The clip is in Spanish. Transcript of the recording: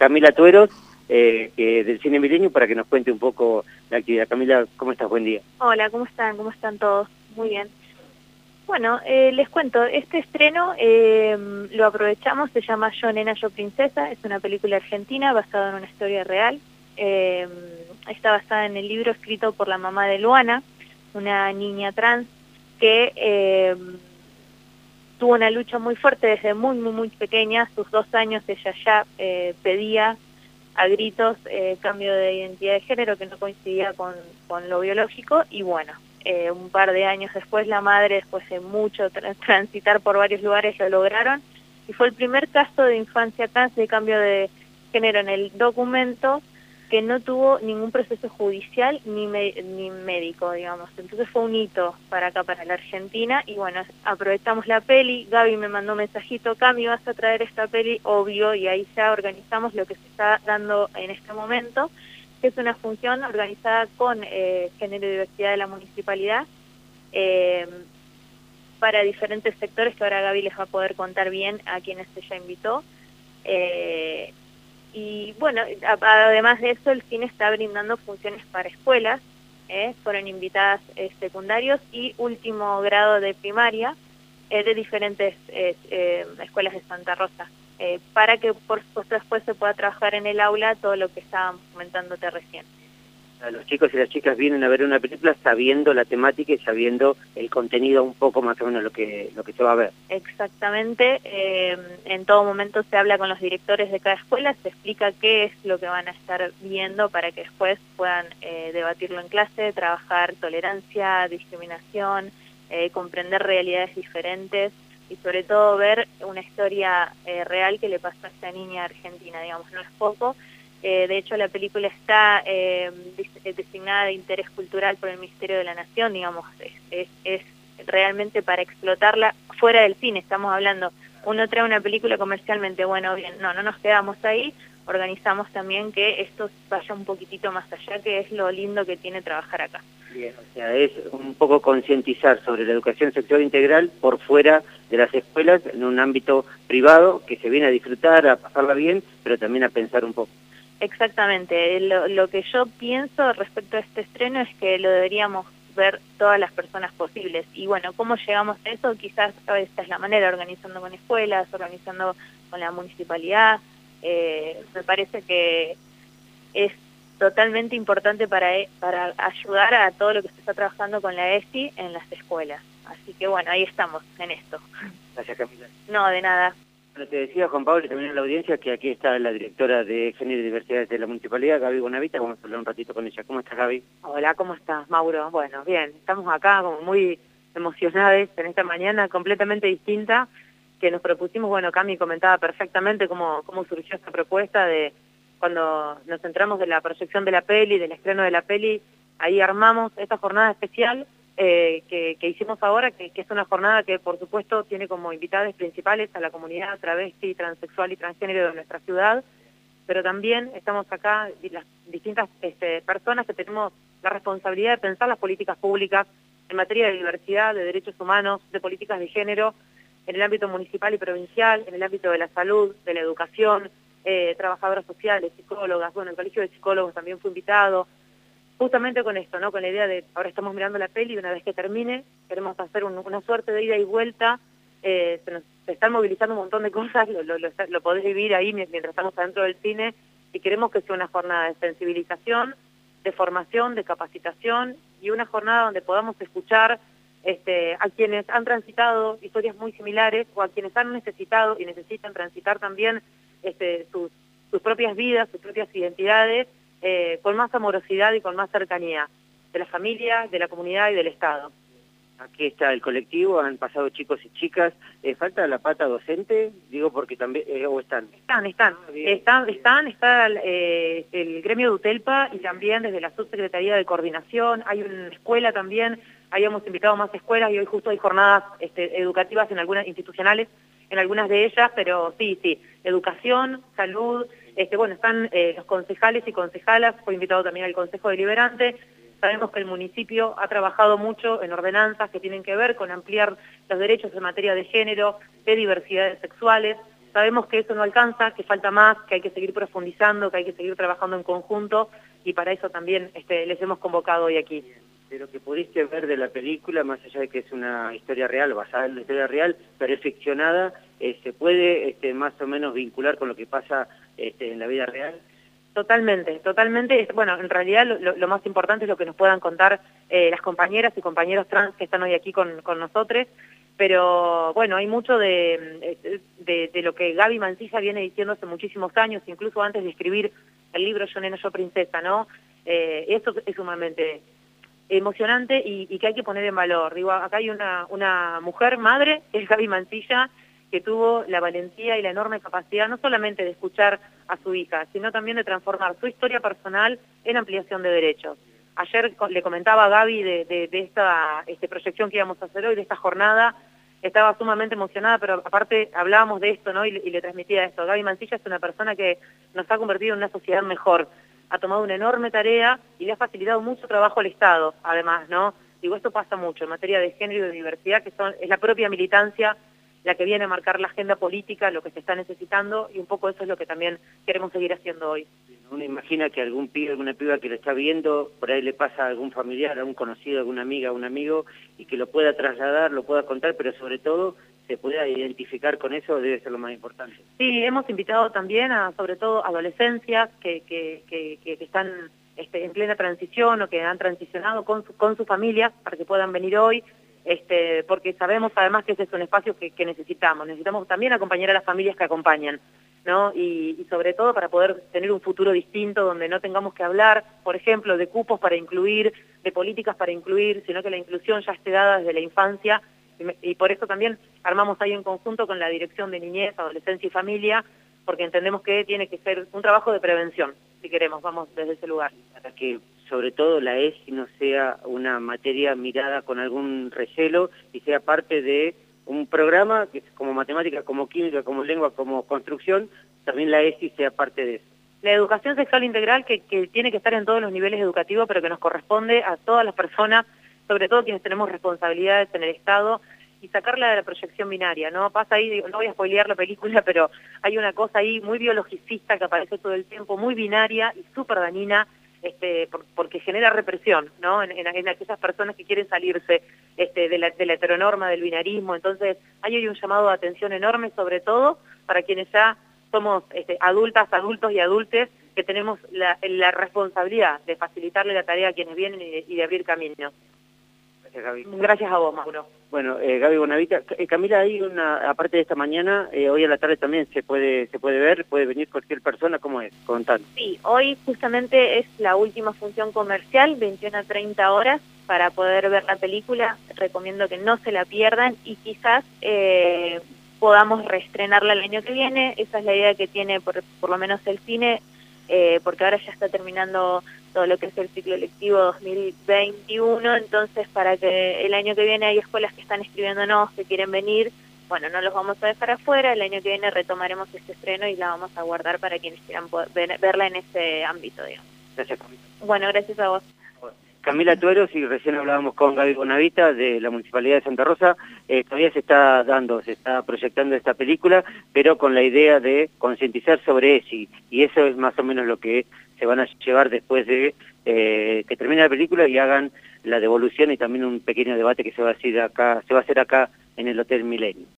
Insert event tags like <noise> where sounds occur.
Camila Tueros, eh, del Cine Milenio, para que nos cuente un poco la actividad. Camila, ¿cómo estás? Buen día. Hola, ¿cómo están? ¿Cómo están todos? Muy bien. Bueno, eh, les cuento, este estreno eh, lo aprovechamos, se llama Yo Nena, Yo Princesa, es una película argentina basada en una historia real. Eh, está basada en el libro escrito por la mamá de Luana, una niña trans que tuvo una lucha muy fuerte desde muy, muy, muy pequeña. sus dos años ella ya pedía a gritos cambio de identidad de género que no coincidía con, con lo biológico y bueno, eh, un par de años después la madre, después de mucho <laughs> transitar por varios lugares, lo lograron. Y fue el primer caso de infancia trans de cambio de género en el documento que no tuvo ningún proceso judicial ni, ni médico, digamos. Entonces fue un hito para acá, para la Argentina. Y bueno, aprovechamos la peli. Gaby me mandó un mensajito, Cami, vas a traer esta peli, obvio, y ahí ya organizamos lo que se está dando en este momento que es una función organizada con eh, Género y Diversidad de la Municipalidad eh, para diferentes sectores que ahora Gaby les va a poder contar bien a quienes ella invitó. Eh, y bueno, además de eso, el cine está brindando funciones para escuelas, eh, fueron invitadas secundarios y último grado de primaria de diferentes escuelas de Santa Rosa. Eh, para que por supuesto después se pueda trabajar en el aula todo lo que estábamos comentándote recién. Los chicos y las chicas vienen a ver una película sabiendo la temática y sabiendo el contenido un poco más o menos lo que, lo que se va a ver. Exactamente, eh, en todo momento se habla con los directores de cada escuela, se explica qué es lo que van a estar viendo para que después puedan eh, debatirlo en clase, trabajar tolerancia, discriminación, comprender realidades diferentes y sobre todo ver una historia eh, real que le pasó a esta niña argentina, digamos, no es poco. Eh, de hecho, la película está eh, designada de interés cultural por el Ministerio de la Nación, digamos, es, es, realmente para explotarla fuera del cine, estamos hablando, uno trae una película comercialmente, bueno, bien, no, no nos quedamos ahí, organizamos también que esto vaya un poquitito más allá, que es lo lindo que tiene trabajar acá. Bien, o sea, es un poco concientizar sobre la educación sexual integral por fuera de las escuelas, en un ámbito privado, que se viene a disfrutar, a pasarla bien, pero también a pensar un poco. Exactamente, lo, que yo pienso respecto a este estreno es que lo deberíamos ver todas las personas posibles. Y bueno, ¿cómo llegamos a eso? Quizás esta es la manera, organizando con escuelas, organizando con la municipalidad. Eh, me parece que es totalmente importante para, e, para ayudar a todo lo que se está trabajando con la ESI en las escuelas. Así que bueno, ahí estamos, en esto. Gracias Camila. No, de nada. Bueno, te decía Juan Pablo también en la audiencia que aquí está la directora de Género y Diversidad de la Municipalidad, Gaby Bonavita, vamos a hablar un ratito con ella. ¿Cómo estás Gaby? Hola, ¿cómo estás Mauro? Bueno, bien, estamos acá como muy emocionados en esta mañana completamente distinta que nos propusimos, bueno, Cami comentaba perfectamente cómo, cómo surgió esta propuesta de cuando nos centramos de la proyección de la peli, del estreno de la peli, ahí armamos esta jornada especial eh, que, hicimos ahora, que, es una jornada que por supuesto tiene como invitados principales a la comunidad travesti, transexual y transgénero de nuestra ciudad, pero también estamos acá las distintas este, personas que tenemos la responsabilidad de pensar las políticas públicas en materia de diversidad, de derechos humanos, de políticas de género, en el ámbito municipal y provincial, en el ámbito de la salud, de la educación, eh, trabajadoras sociales, psicólogas, bueno, el Colegio de Psicólogos también fue invitado, justamente con esto, ¿no? Con la idea de, ahora estamos mirando la peli y una vez que termine, queremos hacer una suerte de ida y vuelta, eh, se, nos, están movilizando un montón de cosas, lo, lo, podés vivir ahí mientras estamos adentro del cine, y queremos que sea una jornada de sensibilización, de formación, de capacitación, y una jornada donde podamos escuchar este, a quienes han transitado historias muy similares o a quienes han necesitado y necesitan transitar también este, sus, propias vidas, sus propias identidades, eh, con más amorosidad y con más cercanía de la familia, de la comunidad y del Estado. Aquí está el colectivo, han pasado chicos y chicas. Eh, ¿Falta la pata docente? Digo porque también, eh, ¿o están? Están, están. Ah, están, están, está el gremio de UTELPA y también desde la subsecretaría de coordinación. Hay una escuela también, habíamos invitado más escuelas y hoy justo hay jornadas este, educativas en algunas institucionales en algunas de ellas, pero sí, sí, educación, salud, este, bueno, están eh, los concejales y concejalas, fue invitado también al Consejo Deliberante, sabemos que el municipio ha trabajado mucho en ordenanzas que tienen que ver con ampliar los derechos en materia de género, de diversidades sexuales, sabemos que eso no alcanza, que falta más, que hay que seguir profundizando, que hay que seguir trabajando en conjunto y para eso también este, les hemos convocado hoy aquí. De lo que pudiste ver de la película, más allá de que es una historia real, basada en la historia real, pero es ficcionada, eh, ¿se puede este, más o menos vincular con lo que pasa este, en la vida real? Totalmente, totalmente. Bueno, en realidad lo, más importante es lo que nos puedan contar eh, las compañeras y compañeros trans que están hoy aquí con, con nosotros, pero bueno, hay mucho de, de, lo que Gaby Mancilla viene diciendo hace muchísimos años, incluso antes de escribir el libro Yo Nena, Yo Princesa, ¿no? Eh, eso es sumamente emocionante y, que hay que poner en valor. Digo, acá hay una, mujer madre, <laughs> es Gaby Mancilla, que tuvo la valentía y la enorme capacidad no solamente de escuchar a su hija, sino también de transformar su historia personal en ampliación de derechos. Ayer le comentaba a Gaby de, esta este, proyección que íbamos a hacer hoy, de esta jornada, estaba sumamente emocionada, pero aparte hablábamos de esto, ¿no? Y, y, le transmitía esto. Gaby Mancilla es una persona que nos ha convertido en una sociedad mejor. Ha tomado una enorme tarea y le ha facilitado mucho trabajo al Estado, además, ¿no? Digo, esto pasa mucho en materia de género y de diversidad, que son, es la propia militancia la que viene a marcar la agenda política, lo que se está necesitando, y un poco eso es lo que también queremos seguir haciendo hoy. Uno imagina que algún pibe, alguna piba que lo está viendo, por ahí le pasa a algún familiar, a algún conocido, a alguna amiga, a un amigo, y que lo pueda trasladar, lo pueda contar, pero sobre todo se pueda identificar con eso debe ser lo más importante. Sí, hemos invitado también a, sobre todo, adolescencias que, que, que, están este, en plena transición o que han transicionado con su, con su familia para que puedan venir hoy este, porque sabemos además que ese es un espacio que, necesitamos. Necesitamos también acompañar a las familias que acompañan, ¿no? Y, sobre todo para poder tener un futuro distinto donde no tengamos que hablar, por ejemplo, de cupos para incluir, de políticas para incluir, sino que la inclusión ya esté dada desde la infancia. Y, por eso también armamos ahí en conjunto con la Dirección de Niñez, Adolescencia y Familia, porque entendemos que tiene que ser un trabajo de prevención, si queremos, vamos desde ese lugar. Para que sobre todo la ESI no sea una materia mirada con algún recelo y sea parte de un programa que como matemática, como química, como lengua, como construcción, también la ESI sea parte de eso. La educación sexual integral que, que tiene que estar en todos los niveles educativos, pero que nos corresponde a todas las personas, sobre todo quienes tenemos responsabilidades en el Estado, y sacarla de la proyección binaria, ¿no? Pasa ahí, no voy a spoilear la película, <laughs> pero hay una cosa ahí muy biologicista que aparece todo el tiempo, muy binaria y súper dañina, este, porque genera represión ¿no? En, aquellas personas que quieren salirse este, de, la, de heteronorma, del binarismo. Entonces, hay hoy un llamado de atención enorme, sobre todo para quienes ya somos este, adultas, adultos y adultes, que tenemos la, responsabilidad de facilitarle la tarea a quienes vienen y de, abrir caminos. Gracias, Gaby. Gracias a vos, Mauro. Bueno, eh, Gaby Bonavita, eh, Camila, hay una, aparte de esta mañana, eh, hoy a la tarde también se puede se puede ver, puede venir cualquier persona, ¿cómo es? Contanos. Sí, hoy justamente es la última función comercial, 21 a 30 horas, para poder ver la película. Recomiendo que no se la pierdan y quizás eh, podamos reestrenarla el año que viene. Esa es la idea que tiene por, por lo menos el cine, porque ahora ya está terminando todo lo que es el ciclo lectivo 2021, entonces para que el año que viene hay escuelas que están escribiéndonos, que quieren venir, bueno, no los vamos a dejar afuera, el año que viene retomaremos este estreno y la vamos a guardar para quienes quieran verla en ese ámbito, digamos. Gracias. Bueno, gracias a vos. Camila Tueros, y recién hablábamos con Gaby Bonavita de la Municipalidad de Santa Rosa, eh, todavía se está dando, se está proyectando esta película, pero con la idea de concientizar sobre eso, y eso es más o menos lo que se van a llevar después de eh, que termine la película y hagan la devolución y también un pequeño debate que se va a hacer acá, se va a hacer acá en el Hotel Milenio.